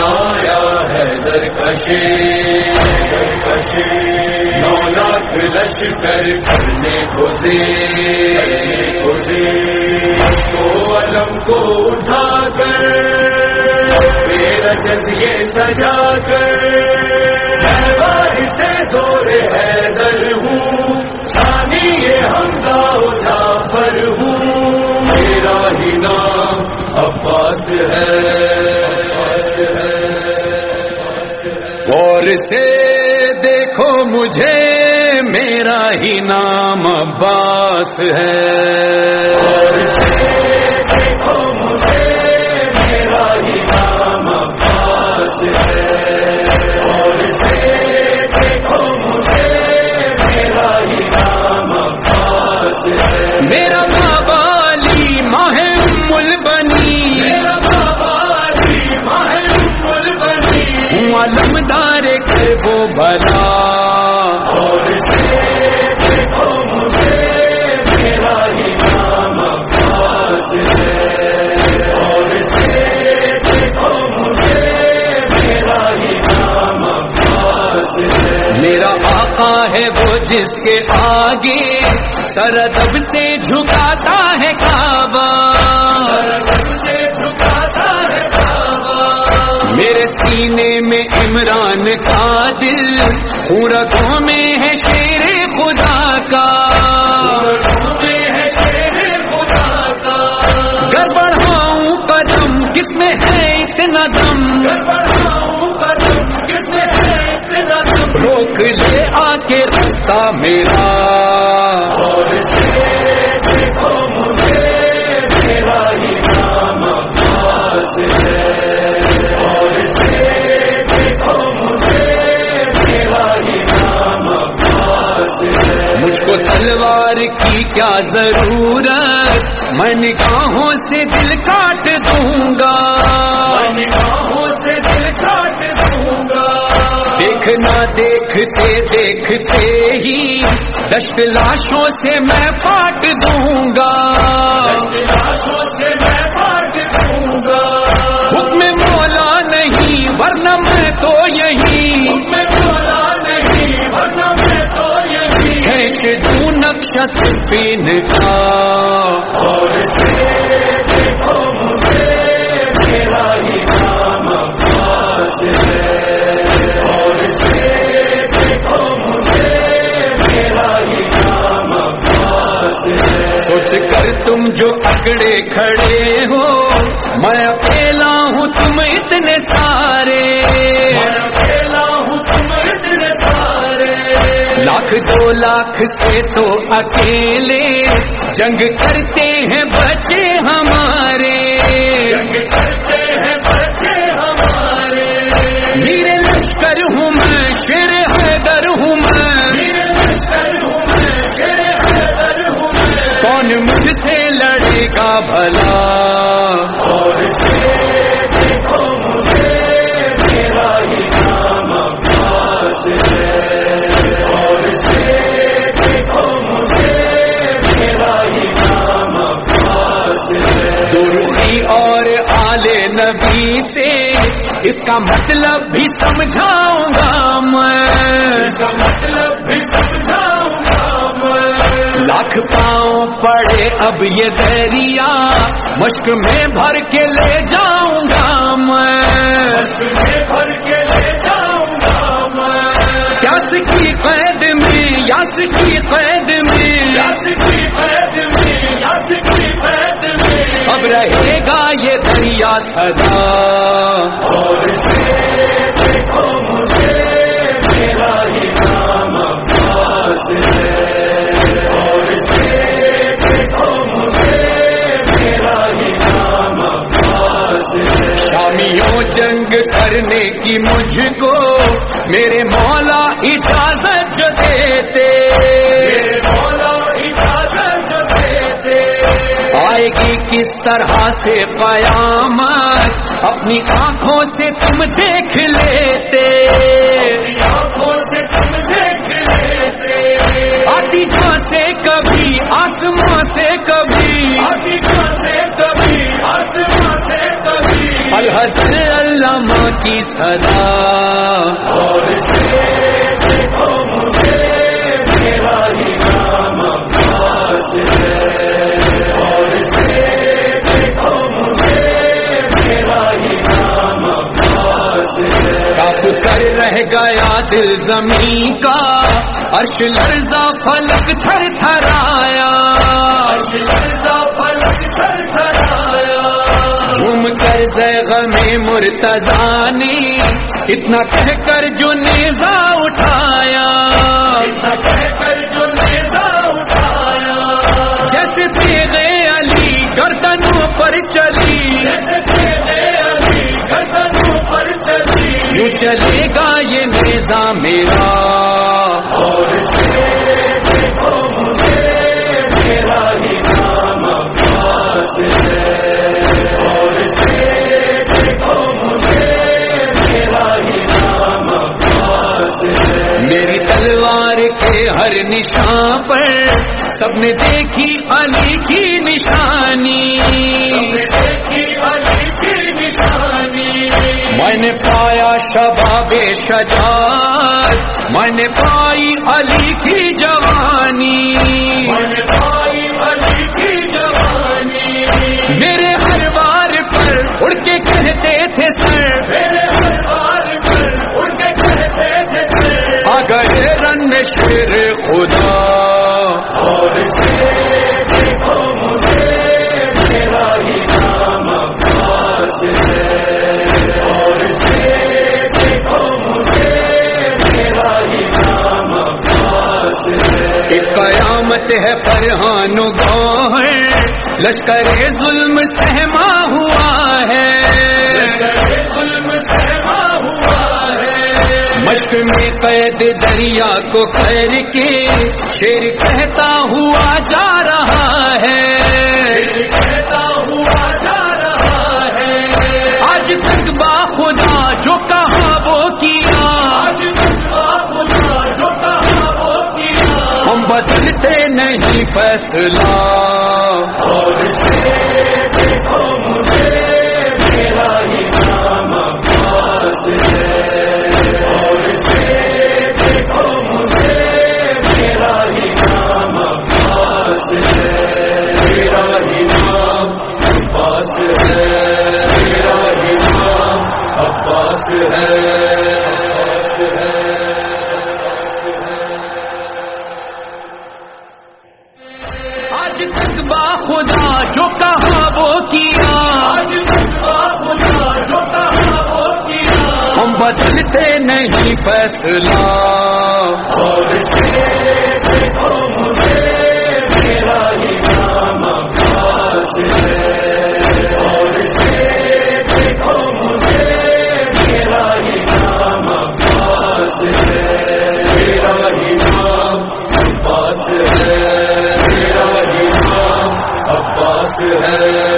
آیا ہے درکشی درکشی نو لاکھ لشکر کرنے کو دے دے کو علم کو اٹھا کر میرا جزیے سجا کر دور ہے در ہوں شانی یہ ہمزا پر ہوں میرا ہی نام عباس ہے غور سے دیکھو مجھے، میرا ہی نام عباس ہے۔ میرا جس کے آگے سردب سے جھکاتا ہے کعبہ۔ سے جھکاتا ہے کعبہ۔ میرے سینے میں عمران کا دل پورکوں میں ہے شیر خدا کا۔ بڑھاؤں قدم کس میں ہے اتنا دم؟ عباس ہے۔ مجھ کو تلوار کی کیا ضرورت؟ میں نگاہوں سے دل کاٹ دوں گا۔ دیکھنا دیکھتے دیکھتے ہی دشت لاشوں سے میں پاٹ دوں گا۔ لاشوں سے میں پاٹ دوں گا۔ حکم مولا نہیں ورنہ میں تو یہی۔ میں بولا نہیں ورنہ میں تو یہی۔ کھینچ دوں نقشہ کا۔ اور جو اکڑے کھڑے ہو میں اکیلا ہوں تم اتنے سارے۔ میں اکیلا ہوں تم اتنے سارے۔ لاکھ دو لاکھ سے تو اکیلے۔ جنگ کرتے ہیں بچے ہمارے۔ جنگ کرتے ہیں بچے ہمارے۔ میرے لشکر ہوں میں شیر اس کا مطلب بھی سمجھاؤں گا میں اس کا مطلب بھی سمجھاؤں گا میں لاکھ پاؤں پڑے اب یہ دریا مشک میں بھر کے لے جاؤں گا میں میں بھر کے لے جاؤں گا میں یاس کی قید میں یاس کی قید میں یاس کی قید دریا سدا اور سے دیکھو مجھے میرا ہی نام عباس ہے۔ اور سے دیکھو مجھے میرا ہی نام عباس ہے۔ شامیوں جنگ کرنے کی مجھ کو میرے مولا اجازت جو دیتے۔ میرے مولا اجازت جو دیتے۔ آئے گی کس طرح سے قیامت اپنی آنکھوں سے تم دیکھ لیتے؟ آنکھوں سے تم دیکھ لیتے آتی جہاں سے کبھی، آسماں سے کبھی۔ آتی سے کبھی آسماں سے کبھی الحسن علامہ کی صدا۔ اور گیا دل زمین کا عرش لرزا فلک تھر تھرایا۔ عرش لرزا فلک تھر تھرایا۔ جھوم کر غم مرتضا نے اتنا کہہ کر جو نیزا اٹھایا۔ اتنا کہہ کر یوں چلے گا یہ نیزا میرا۔ اور میری تلوار کے ہر نشان پر سب نے دیکھی علی کی نشانی۔ میں نے پایا شباب شجاعت میں نے پائی علی کی جوانی۔ من پائی علی کی جوانی۔ میرے ہر بار پر اڑ کے کہتے تھے سر۔ میرے ہر بار پر اڑ کے کہتے تھے سر۔ گئے رن میں شیر خدا۔ اور سے قیامت ہے فرحان گوہر۔ لشکر ظلم سہما ہوا ہے۔ ظلم سہما ہوا ہے۔ مشق میں قید دریا کو کر کے شیر کہتا ہوا جا رہا ہے۔ نہیں فیصلہ۔ اور سے دیکھو مجھے، میرا ہی نام عباس ہے۔ اور سے دیکھو مجھے، میرا ہی نام عباس ہے۔ میرا ہی نام عباس ہے۔ میرا ہی نام عباس ہے۔ جو کہا وہ کیا؟ ہم بدلتے نہیں فیصلہ۔ اور سے ہے۔